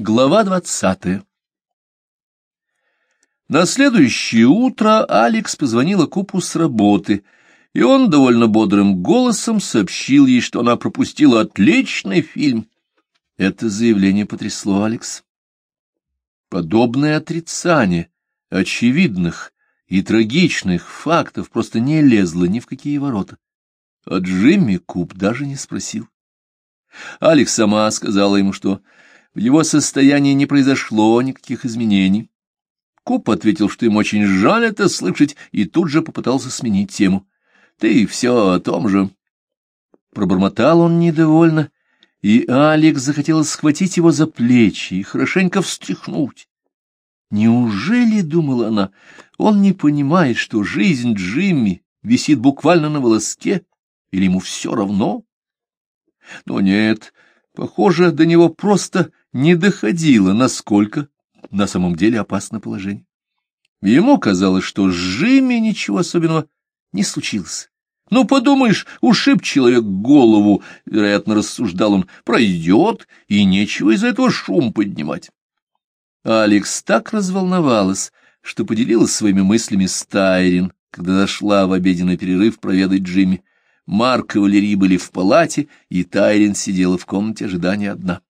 Глава двадцатая На следующее утро Алекс позвонила Купу с работы, и он довольно бодрым голосом сообщил ей, что она пропустила отличный фильм. Это заявление потрясло Алекс. Подобное отрицание очевидных и трагичных фактов просто не лезло ни в какие ворота. А Джимми Куп даже не спросил. Алекс сама сказала ему, что в его состоянии не произошло никаких изменений. Куп ответил, что им очень жаль это слышать, и тут же попытался сменить тему. «Ты все о том же». Пробормотал он недовольно, и Алекс захотелось схватить его за плечи и хорошенько встряхнуть. Неужели, — думала она, — он не понимает, что жизнь Джимми висит буквально на волоске, или ему все равно? Но нет, похоже, до него просто не доходило, насколько на самом деле опасно положение. Ему казалось, что с Джимми ничего особенного не случилось. Ну, подумаешь, ушиб человек голову, вероятно, рассуждал он, пройдет, и нечего из-за этого шум поднимать. Алекс так разволновалась, что поделилась своими мыслями с Тайрин, когда зашла в обеденный перерыв проведать Джимми. Марк и Валерий были в палате, и Тайрин сидела в комнате ожидания одна.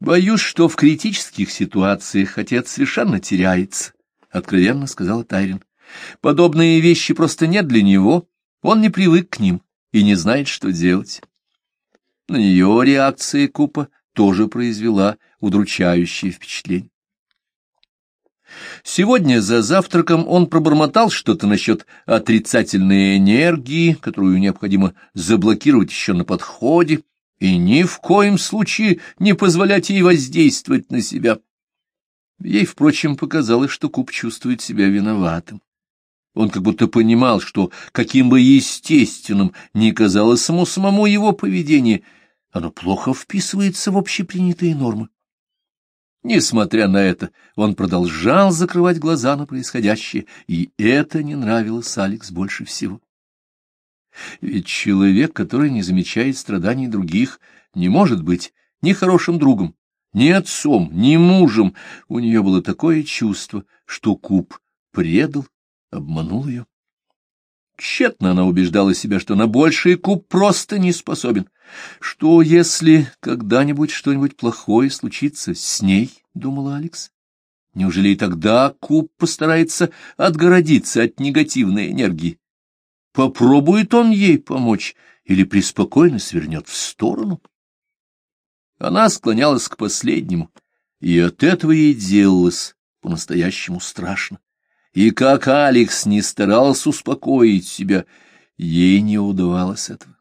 «Боюсь, что в критических ситуациях отец совершенно теряется», — откровенно сказала Тайрин. «Подобные вещи просто нет для него, он не привык к ним и не знает, что делать». На нее реакция Купа тоже произвела удручающее впечатление. Сегодня за завтраком он пробормотал что-то насчет отрицательной энергии, которую необходимо заблокировать еще на подходе, и ни в коем случае не позволять ей воздействовать на себя. Ей, впрочем, показалось, что Куб чувствует себя виноватым. Он как будто понимал, что, каким бы естественным ни казалось ему самому его поведение, оно плохо вписывается в общепринятые нормы. Несмотря на это, он продолжал закрывать глаза на происходящее, и это не нравилось Алекс больше всего. Ведь человек, который не замечает страданий других, не может быть ни хорошим другом, ни отцом, ни мужем. У нее было такое чувство, что Куб предал, обманул ее. Тщетно она убеждала себя, что на больший Куб просто не способен. Что, если когда-нибудь что-нибудь плохое случится с ней, — думала Алекс? Неужели и тогда Куб постарается отгородиться от негативной энергии? Попробует он ей помочь или преспокойно свернет в сторону? Она склонялась к последнему, и от этого ей делалось по-настоящему страшно. И как Алекс не старался успокоить себя, ей не удавалось этого.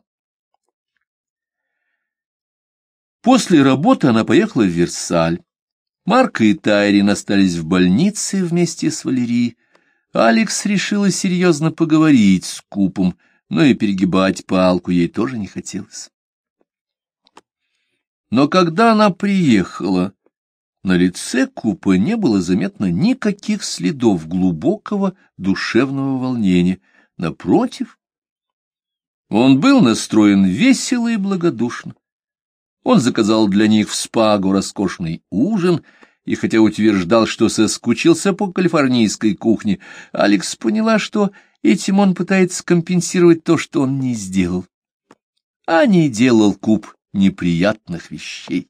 После работы она поехала в Версаль. Марк и Тайрин остались в больнице вместе с Валерией. Алекс решила серьезно поговорить с Купом, но и перегибать палку ей тоже не хотелось. Но когда она приехала, на лице Купа не было заметно никаких следов глубокого душевного волнения. Напротив, он был настроен весело и благодушно. Он заказал для них в спагу роскошный ужин, и хотя утверждал, что соскучился по калифорнийской кухне, Алекс поняла, что этим он пытается компенсировать то, что он не сделал. А не делал куб неприятных вещей.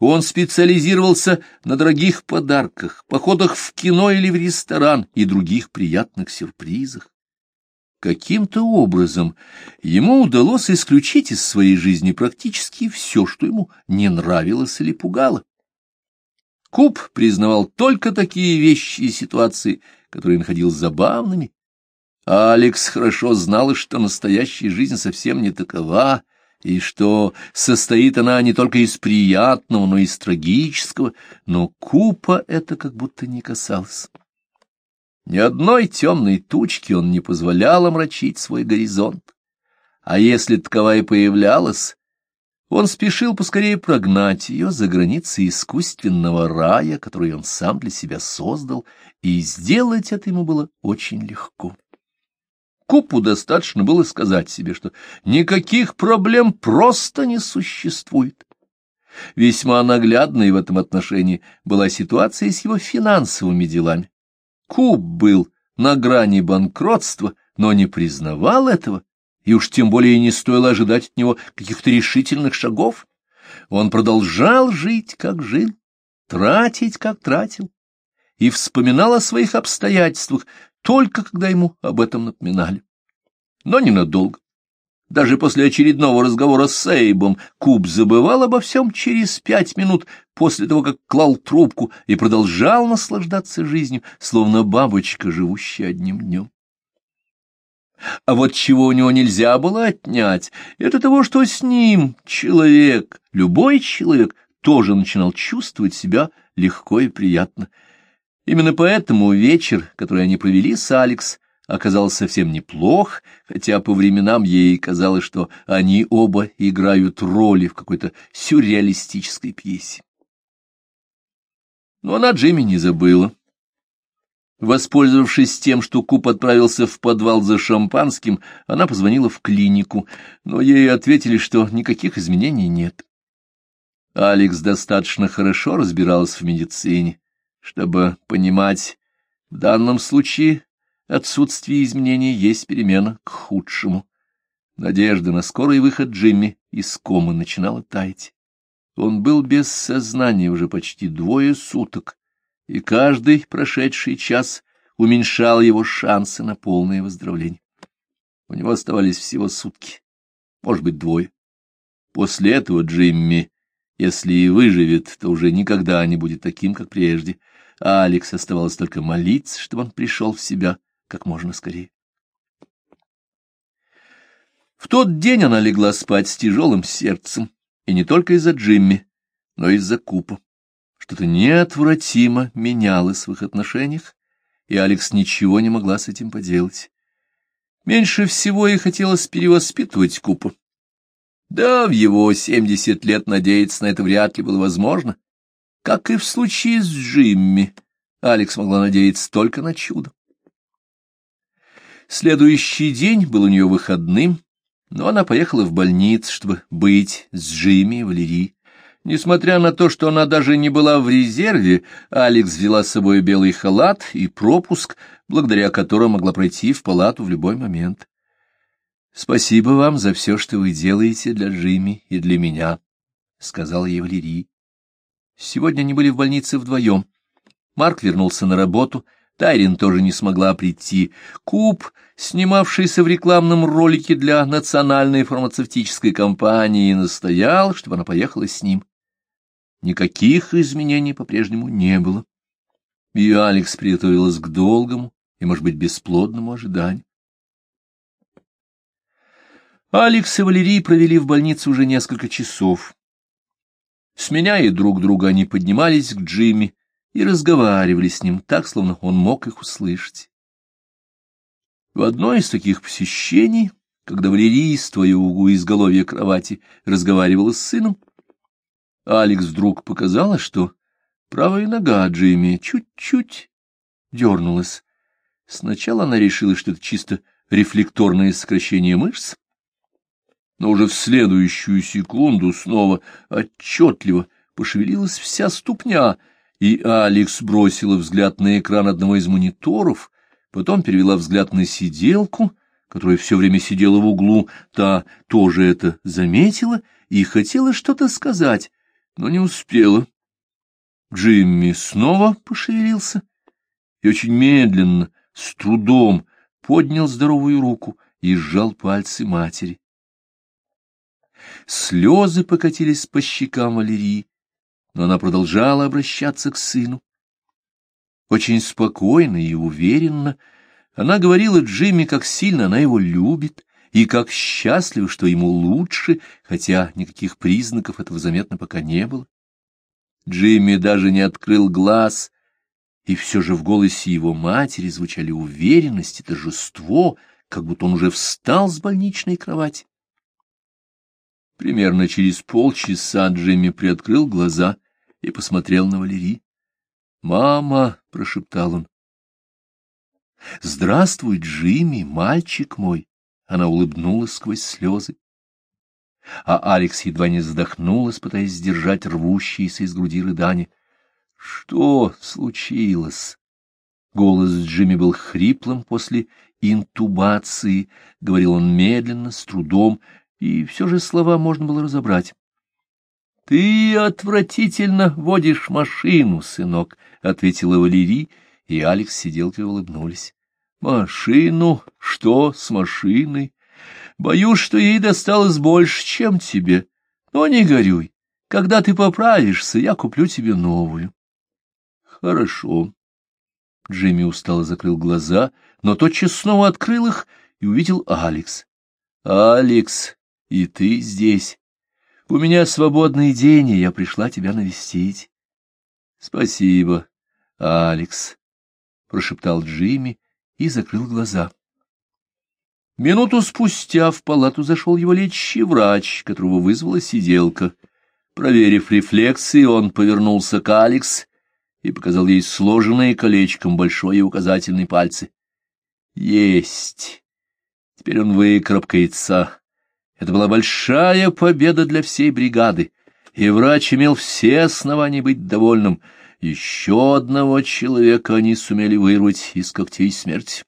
Он специализировался на дорогих подарках, походах в кино или в ресторан и других приятных сюрпризах. Каким-то образом ему удалось исключить из своей жизни практически все, что ему не нравилось или пугало. Куб признавал только такие вещи и ситуации, которые находил забавными. А Алекс хорошо знала, что настоящая жизнь совсем не такова, и что состоит она не только из приятного, но и из трагического, но Купа это как будто не касалось. Ни одной темной тучки он не позволял омрачить свой горизонт. А если таковая появлялась, он спешил поскорее прогнать ее за границы искусственного рая, который он сам для себя создал, и сделать это ему было очень легко. Купу достаточно было сказать себе, что никаких проблем просто не существует. Весьма наглядной в этом отношении была ситуация с его финансовыми делами. Куб был на грани банкротства, но не признавал этого, и уж тем более не стоило ожидать от него каких-то решительных шагов. Он продолжал жить, как жил, тратить, как тратил, и вспоминал о своих обстоятельствах только когда ему об этом напоминали. Но ненадолго. Даже после очередного разговора с Эйбом Куб забывал обо всем через пять минут после того, как клал трубку и продолжал наслаждаться жизнью, словно бабочка, живущая одним днем. А вот чего у него нельзя было отнять, это того, что с ним человек, любой человек, тоже начинал чувствовать себя легко и приятно. Именно поэтому вечер, который они провели с Алекс, оказался совсем неплох, хотя по временам ей казалось, что они оба играют роли в какой-то сюрреалистической пьесе. Но она Джимми не забыла. Воспользовавшись тем, что Куб отправился в подвал за шампанским, она позвонила в клинику, но ей ответили, что никаких изменений нет. Алекс достаточно хорошо разбиралась в медицине, чтобы понимать, в данном случае отсутствие изменений есть перемена к худшему. Надежда на скорый выход Джимми из комы начинала таять. Он был без сознания уже почти двое суток, и каждый прошедший час уменьшал его шансы на полное выздоровление. У него оставались всего сутки, может быть, двое. После этого Джимми, если и выживет, то уже никогда не будет таким, как прежде. А Алекс оставалось только молиться, чтобы он пришел в себя как можно скорее. В тот день она легла спать с тяжелым сердцем, и не только из-за Джимми, но и из-за Купа. Что-то неотвратимо менялось в их отношениях, и Алекс ничего не могла с этим поделать. Меньше всего ей хотелось перевоспитывать Купа. Да, в его семьдесят лет надеяться на это вряд ли было возможно. Как и в случае с Джимми, Алекс могла надеяться только на чудо. Следующий день был у нее выходным, но она поехала в больницу, чтобы быть с Джимми и Валерией. Несмотря на то, что она даже не была в резерве, Алекс взяла с собой белый халат и пропуск, благодаря которому могла пройти в палату в любой момент. «Спасибо вам за все, что вы делаете для Джимми и для меня», — сказала ей Валерий. Сегодня они были в больнице вдвоем. Марк вернулся на работу, Тайрин тоже не смогла прийти. Куб, снимавшийся в рекламном ролике для национальной фармацевтической компании, настоял, чтобы она поехала с ним. Никаких изменений по-прежнему не было. И Алекс приготовилась к долгому и, может быть, бесплодному ожиданию. Алекс и Валерий провели в больнице уже несколько часов. Сменяя друг друга, они поднимались к Джимми, и разговаривали с ним так, словно он мог их услышать. В одно из таких посещений, когда Валерий, стоя у изголовья кровати, разговаривала с сыном, Алекс вдруг показала, что правая нога Джимми чуть-чуть дернулась. Сначала она решила, что это чисто рефлекторное сокращение мышц, но уже в следующую секунду снова отчетливо пошевелилась вся ступня — и Алекс бросила взгляд на экран одного из мониторов, потом перевела взгляд на сиделку, которая все время сидела в углу, та тоже это заметила и хотела что-то сказать, но не успела. Джимми снова пошевелился и очень медленно, с трудом, поднял здоровую руку и сжал пальцы матери. Слезы покатились по щекам Валерии но она продолжала обращаться к сыну. Очень спокойно и уверенно она говорила Джимми, как сильно она его любит, и как счастлива, что ему лучше, хотя никаких признаков этого заметно пока не было. Джимми даже не открыл глаз, и все же в голосе его матери звучали уверенность и торжество, как будто он уже встал с больничной кровати. Примерно через полчаса Джимми приоткрыл глаза и посмотрел на Валерий. «Мама!» — прошептал он. «Здравствуй, Джимми, мальчик мой!» Она улыбнулась сквозь слезы. а Алекс едва не вздохнулась, пытаясь сдержать рвущиеся из груди рыдания. — Что случилось? Голос Джимми был хриплым после интубации, — говорил он медленно, с трудом, и все же слова можно было разобрать. — Ты отвратительно водишь машину, сынок, — ответила Валерий, и Алекс сидел и улыбнулись. — Машину? Что с машиной? Боюсь, что ей досталось больше, чем тебе. Но не горюй. Когда ты поправишься, я куплю тебе новую. — Хорошо. Джимми устало закрыл глаза, но тотчас снова открыл их и увидел Алекс. — Алекс, и ты здесь. У меня свободный день, и я пришла тебя навестить. — Спасибо, Алекс, — прошептал Джимми и закрыл глаза. Минуту спустя в палату зашел его лечащий врач, которого вызвала сиделка. Проверив рефлексы, он повернулся к Алекс и показал ей сложенные колечком большой и указательный пальцы. Есть! Теперь он выкарабкается. Это была большая победа для всей бригады, и врач имел все основания быть довольным. Еще одного человека они сумели вырвать из когтей смерти.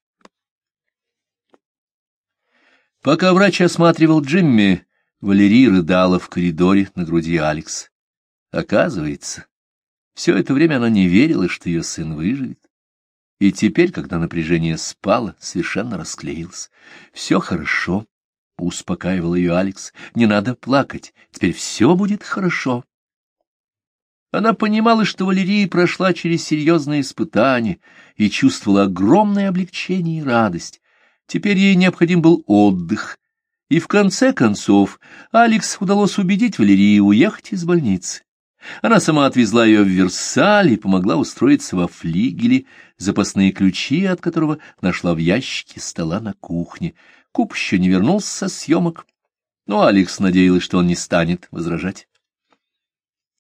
Пока врач осматривал Джимми, Валерий рыдала в коридоре на груди Алекс. Оказывается, все это время она не верила, что ее сын выживет. И теперь, когда напряжение спало, совершенно расклеилось. «Все хорошо», — успокаивал ее Алекс. «Не надо плакать, теперь все будет хорошо». Она понимала, что Валерия прошла через серьезные испытания и чувствовала огромное облегчение и радость. Теперь ей необходим был отдых. И в конце концов Алекс удалось убедить Валерию уехать из больницы. Она сама отвезла ее в Версаль и помогла устроиться во флигеле, запасные ключи от которого нашла в ящике стола на кухне. Куб еще не вернулся со съемок, но Алекс надеялась, что он не станет возражать. —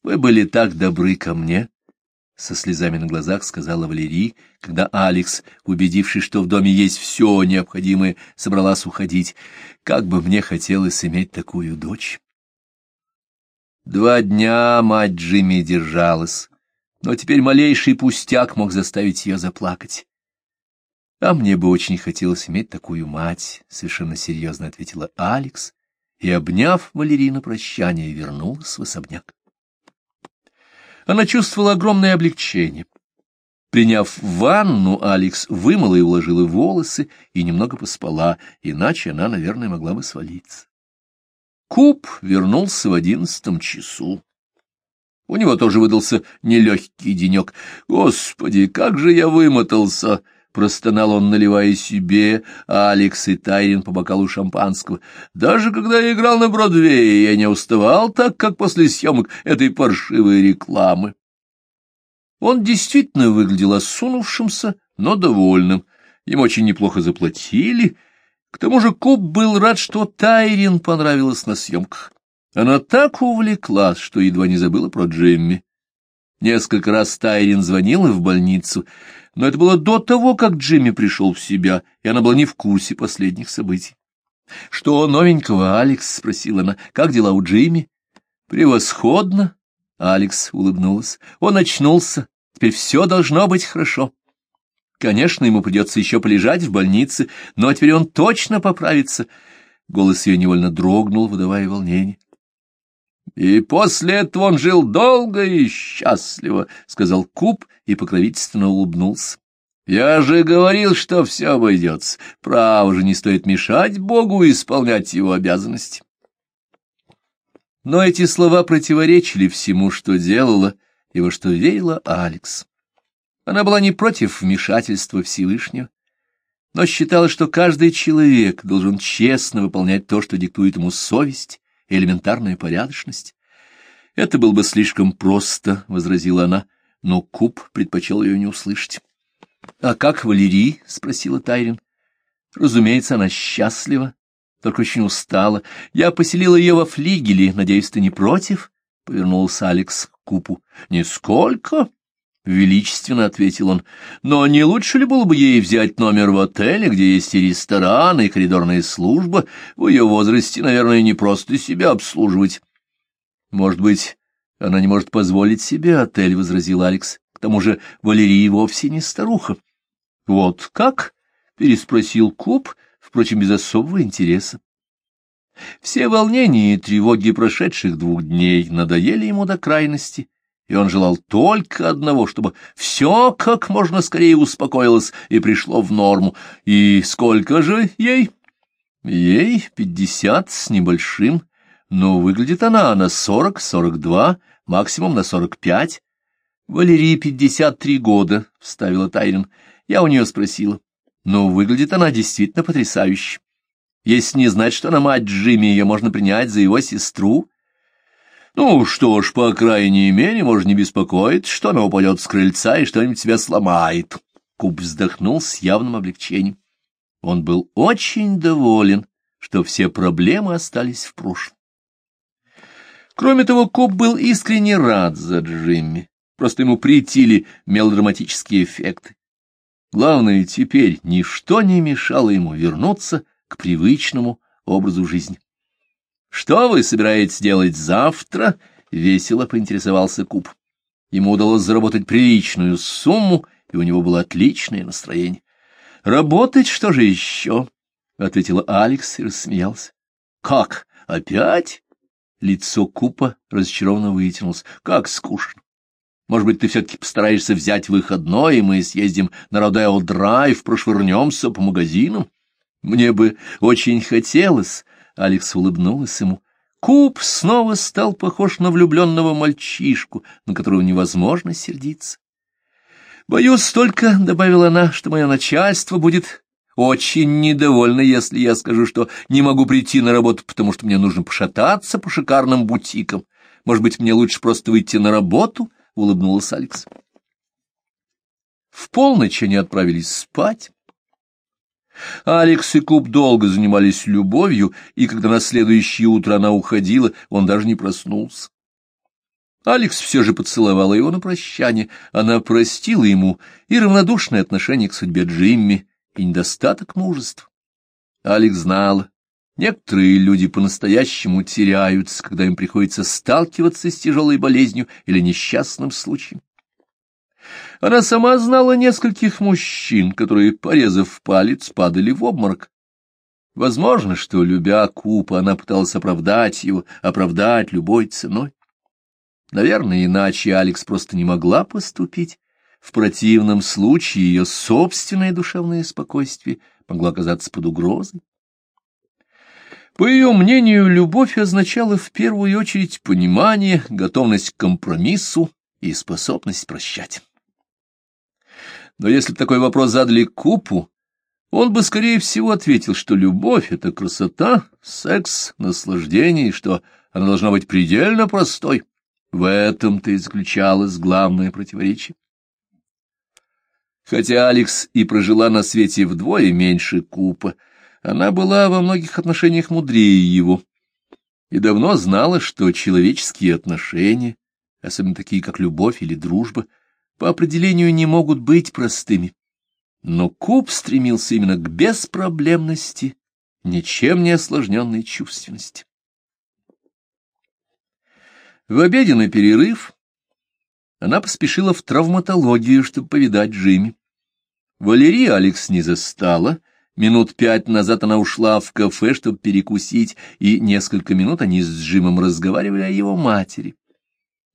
Вы были так добры ко мне, — со слезами на глазах сказала Валерий, когда Алекс, убедившись, что в доме есть все необходимое, собралась уходить. — Как бы мне хотелось иметь такую дочь! Два дня мать Джимми держалась, но теперь малейший пустяк мог заставить ее заплакать. — А мне бы очень хотелось иметь такую мать, — совершенно серьезно ответила Алекс, и, обняв Валерий на прощание, вернулась в особняк. Она чувствовала огромное облегчение. Приняв ванну, Алекс вымыла и уложила волосы и немного поспала, иначе она, наверное, могла бы свалиться. Куб вернулся в одиннадцатом часу. У него тоже выдался нелегкий денек. «Господи, как же я вымотался!» — простонал он, наливая себе, а Алекс и Тайрин по бокалу шампанского. «Даже когда я играл на Бродвее, я не уставал так, как после съемок этой паршивой рекламы». Он действительно выглядел осунувшимся, но довольным. Ему очень неплохо заплатили — к тому же Куб был рад, что Тайрин понравилась на съемках. Она так увлеклась, что едва не забыла про Джемми. Несколько раз Тайрин звонила в больницу, но это было до того, как Джимми пришел в себя, и она была не в курсе последних событий. — Что новенького, Алекс? — спросила она. — Как дела у Джимми? — Превосходно, — Алекс улыбнулась. — Он очнулся. Теперь все должно быть хорошо. Конечно, ему придется еще полежать в больнице, но теперь он точно поправится. Голос ее невольно дрогнул, выдавая волнение. И после этого он жил долго и счастливо, — сказал Куб и покровительственно улыбнулся. Я же говорил, что все обойдется. Право же не стоит мешать Богу исполнять его обязанности. Но эти слова противоречили всему, что делала и во что верила Алекс. Она была не против вмешательства Всевышнего, но считала, что каждый человек должен честно выполнять то, что диктует ему совесть элементарная порядочность. «Это было бы слишком просто», — возразила она, но Куб предпочел ее не услышать. «А как Валерий?» — спросила Тайрин. «Разумеется, она счастлива, только очень устала. Я поселила ее во флигеле, надеюсь, ты не против?» — повернулся Алекс к Купу. «Нисколько. Величественно ответил он. Но не лучше ли было бы ей взять номер в отеле, где есть и ресторан, и коридорная служба? В ее возрасте, наверное, не просто себя обслуживать. Может быть, она не может позволить себе отель, — возразил Алекс. К тому же Валерия вовсе не старуха. — Вот как? — переспросил Куб, впрочем, без особого интереса. Все волнения и тревоги прошедших двух дней надоели ему до крайности, и он желал только одного, чтобы все как можно скорее успокоилось и пришло в норму. И сколько же ей? Ей пятьдесят с небольшим, но выглядит она на сорок-сорок два, максимум на сорок пять. Валерии пятьдесят три года, — вставила Тайрин. Я у нее спросила. Но выглядит она действительно потрясающе. Если не знать, что она мать Джимми, ее можно принять за его сестру. Ну что ж, по крайней мере, можно не беспокоить, что она упадет с крыльца и что-нибудь себя сломает. Куб вздохнул с явным облегчением. Он был очень доволен, что все проблемы остались в прошлом. Кроме того, Куб был искренне рад за Джимми. Просто ему притили мелодраматические эффекты. Главное, теперь ничто не мешало ему вернуться к привычному образу жизни. — Что вы собираетесь делать завтра? — весело поинтересовался Куб. Ему удалось заработать приличную сумму, и у него было отличное настроение. — Работать что же еще? — ответила Алекс и рассмеялся. — Как, опять? Лицо Купа разочарованно вытянулось. — Как скучно. Может быть, ты все-таки постараешься взять выходной, и мы съездим на Родео Драйв, прошвырнемся по магазинам? Мне бы очень хотелось, Алекс улыбнулась ему. Куб снова стал похож на влюбленного мальчишку, на которого невозможно сердиться. «Боюсь только», — добавила она, — «что мое начальство будет очень недовольно, если я скажу, что не могу прийти на работу, потому что мне нужно пошататься по шикарным бутикам. Может быть, мне лучше просто выйти на работу?» — улыбнулась Алекс. В полночь они отправились спать. Алекс и Куб долго занимались любовью, и когда на следующее утро она уходила, он даже не проснулся. Алекс все же поцеловала его на прощание. Она простила ему и равнодушное отношение к судьбе Джимми, и недостаток мужества. Алекс знала, некоторые люди по-настоящему теряются, когда им приходится сталкиваться с тяжелой болезнью или несчастным случаем. Она сама знала нескольких мужчин, которые, порезав палец, падали в обморок. Возможно, что, любя Купа, она пыталась оправдать его, оправдать любой ценой. Наверное, иначе Алекс просто не могла поступить. В противном случае ее собственное душевное спокойствие могло оказаться под угрозой. По ее мнению, любовь означала в первую очередь понимание, готовность к компромиссу и способность прощать. Но если бы такой вопрос задали Купу, он бы, скорее всего, ответил, что любовь — это красота, секс, наслаждение, и что она должна быть предельно простой. В этом-то и заключалось главное противоречие. Хотя Алекс и прожила на свете вдвое меньше Купа, она была во многих отношениях мудрее его и давно знала, что человеческие отношения, особенно такие, как любовь или дружба, по определению не могут быть простыми. Но Куб стремился именно к беспроблемности, ничем не осложненной чувственности. В обеденный перерыв она поспешила в травматологию, чтобы повидать Джимми. Валерия Алекс не застала. Минут пять назад она ушла в кафе, чтобы перекусить, и несколько минут они с Джимом разговаривали о его матери.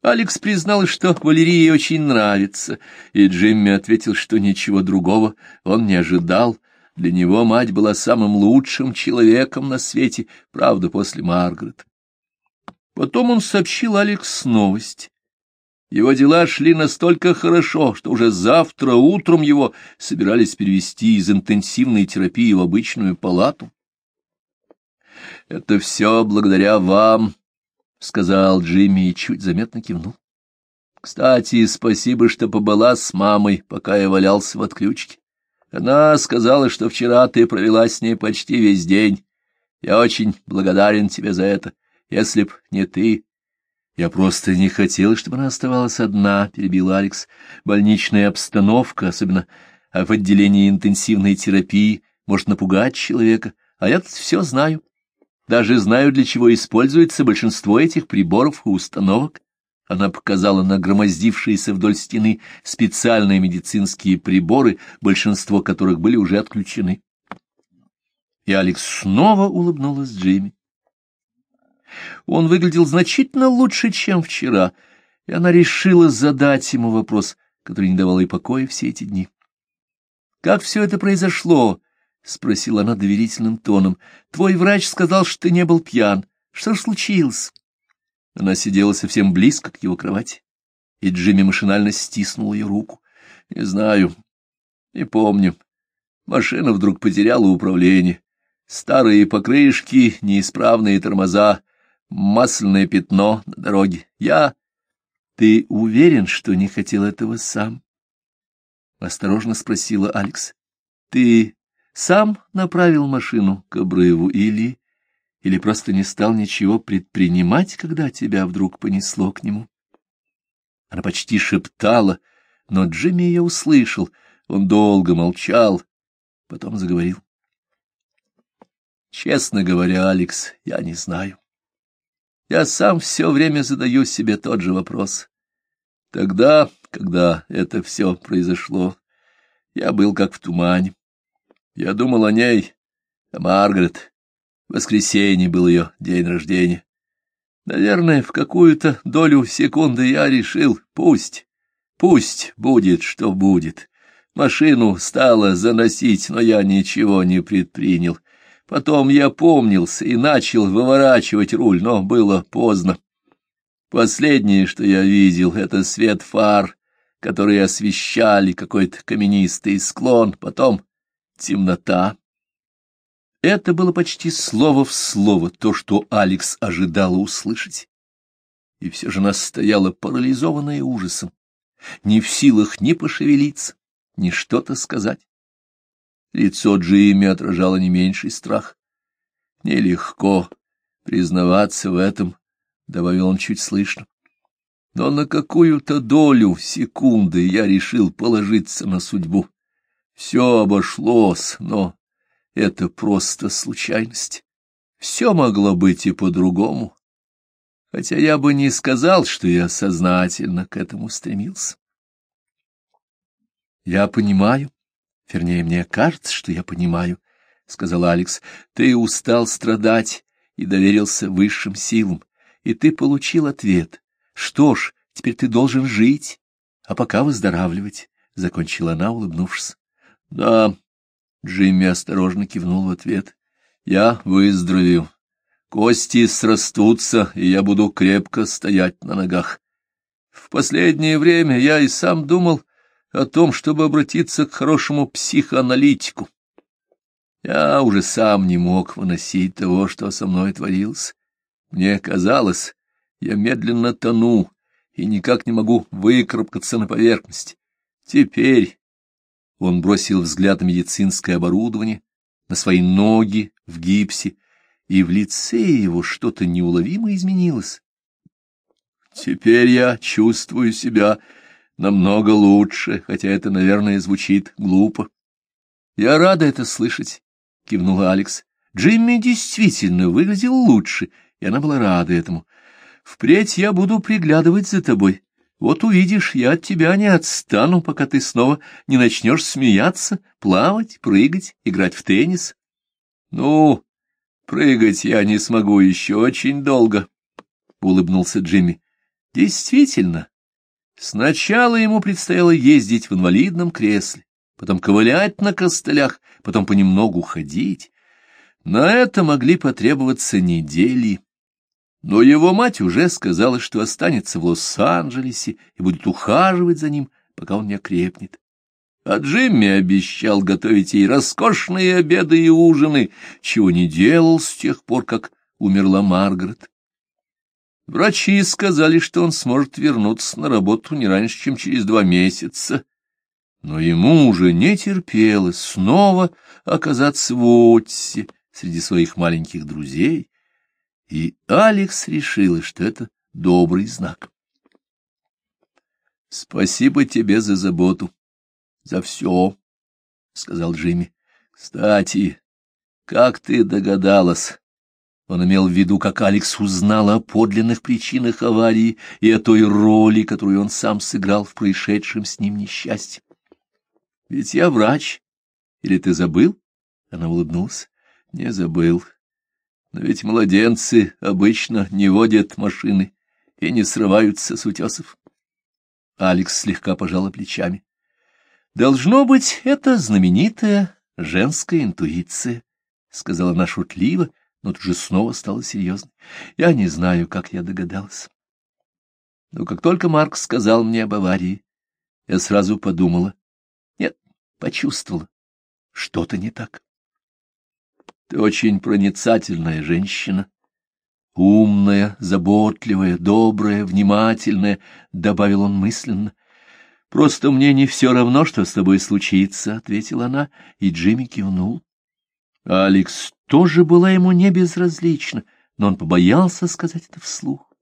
Алекс признал, что Валерии очень нравится, и Джимми ответил, что ничего другого он не ожидал. Для него мать была самым лучшим человеком на свете, правда, после Маргарет. Потом он сообщил Алекс новость. Его дела шли настолько хорошо, что уже завтра утром его собирались перевести из интенсивной терапии в обычную палату. «Это все благодаря вам», — сказал Джимми и чуть заметно кивнул. — Кстати, спасибо, что побыла с мамой, пока я валялся в отключке. Она сказала, что вчера ты провела с ней почти весь день. Я очень благодарен тебе за это. Если б не ты... Я просто не хотел, чтобы она оставалась одна, — перебил Алекс. Больничная обстановка, особенно в отделении интенсивной терапии, может напугать человека, а я тут все знаю. Даже знаю, для чего используется большинство этих приборов и установок. Она показала на громоздившиеся вдоль стены специальные медицинские приборы, большинство которых были уже отключены. И Алекс снова улыбнулась Джимми. Он выглядел значительно лучше, чем вчера, и она решила задать ему вопрос, который не давал ей покоя все эти дни. «Как все это произошло?» — спросила она доверительным тоном. «Твой врач сказал, что ты не был пьян. Что ж случилось?» Она сидела совсем близко к его кровати, и Джимми машинально стиснул ее руку. «Не знаю, не помню. Машина вдруг потеряла управление. Старые покрышки, неисправные тормоза, масляное пятно на дороге. Я... Ты уверен, что не хотел этого сам? Осторожно спросила Алекс. Ты сам направил машину к обрыву или... Или просто не стал ничего предпринимать, когда тебя вдруг понесло к нему? Она почти шептала, но Джимми ее услышал. Он долго молчал, потом заговорил. Честно говоря, Алекс, я не знаю. Я сам все время задаю себе тот же вопрос. Тогда, когда это все произошло, я был как в тумане. Я думал о ней, о Маргарет. В воскресенье был ее день рождения. Наверное, в какую-то долю секунды я решил, пусть, пусть будет, что будет. Машину стало заносить, но я ничего не предпринял. Потом я помнился и начал выворачивать руль, но было поздно. Последнее, что я видел, — это свет фар, которые освещали какой-то каменистый склон, потом темнота. Это было почти слово в слово то, что Алекс ожидала услышать. И все же она стояла парализованная ужасом, не в силах ни пошевелиться, ни что-то сказать. Лицо Джимми отражало не меньший страх. Нелегко признаваться в этом, — добавил он чуть слышно. Но на какую-то долю секунды я решил положиться на судьбу. Все обошлось, но это просто случайность. Все могло быть и по-другому, хотя я бы не сказал, что я сознательно к этому стремился. Я понимаю, Вернее, мне кажется, что я понимаю, — сказал Алекс. — Ты устал страдать и доверился высшим силам, и ты получил ответ. Что ж, теперь ты должен жить, а пока выздоравливать, — закончила она, улыбнувшись. — Да, — Джимми осторожно кивнул в ответ. — Я выздоровею. Кости срастутся, и я буду крепко стоять на ногах. В последнее время я и сам думал о том, чтобы обратиться к хорошему психоаналитику. Я уже сам не мог выносить того, что со мной творилось. Мне казалось, я медленно тону и никак не могу выкарабкаться на поверхность. Теперь он бросил взгляд на медицинское оборудование, на свои ноги в гипсе, и в лице его что-то неуловимо изменилось. Теперь я чувствую себя намного лучше, хотя это, наверное, звучит глупо. — Я рада это слышать, — кивнула Алекс. Джимми действительно выглядел лучше, и она была рада этому. — Впредь я буду приглядывать за тобой. Вот увидишь, я от тебя не отстану, пока ты снова не начнешь смеяться, плавать, прыгать, играть в теннис. — Ну, прыгать я не смогу еще очень долго, — улыбнулся Джимми. — Действительно, Сначала ему предстояло ездить в инвалидном кресле, потом ковылять на костылях, потом понемногу ходить. На это могли потребоваться недели. Но его мать уже сказала, что останется в Лос-Анджелесе и будет ухаживать за ним, пока он не окрепнет. А Джимми обещал готовить ей роскошные обеды и ужины, чего не делал с тех пор, как умерла Маргарет. Врачи сказали, что он сможет вернуться на работу не раньше, чем через два месяца. Но ему уже не терпелось снова оказаться в Отсе среди своих маленьких друзей, и Алекс решила, что это добрый знак. — Спасибо тебе за заботу, за все, — сказал Джимми. — Кстати, как ты догадалась? Он имел в виду, как Алекс узнал о подлинных причинах аварии и о той роли, которую он сам сыграл в происшедшем с ним несчастье. — Ведь я врач. Или ты забыл? Она улыбнулась. — Не забыл. Но ведь младенцы обычно не водят машины и не срываются с утесов. Алекс слегка пожала плечами. — Должно быть, это знаменитая женская интуиция, — сказала она шутливо, но тут же снова стала серьезной. Я не знаю, как я догадалась. Но как только Марк сказал мне об аварии, я сразу подумала. Нет, почувствовала. Что-то не так. Ты очень проницательная женщина. Умная, заботливая, добрая, внимательная, — добавил он мысленно. Просто мне не все равно, что с тобой случится, — ответила она, и Джимми кивнул. Алекс тоже была ему не безразлична, но он побоялся сказать это вслух.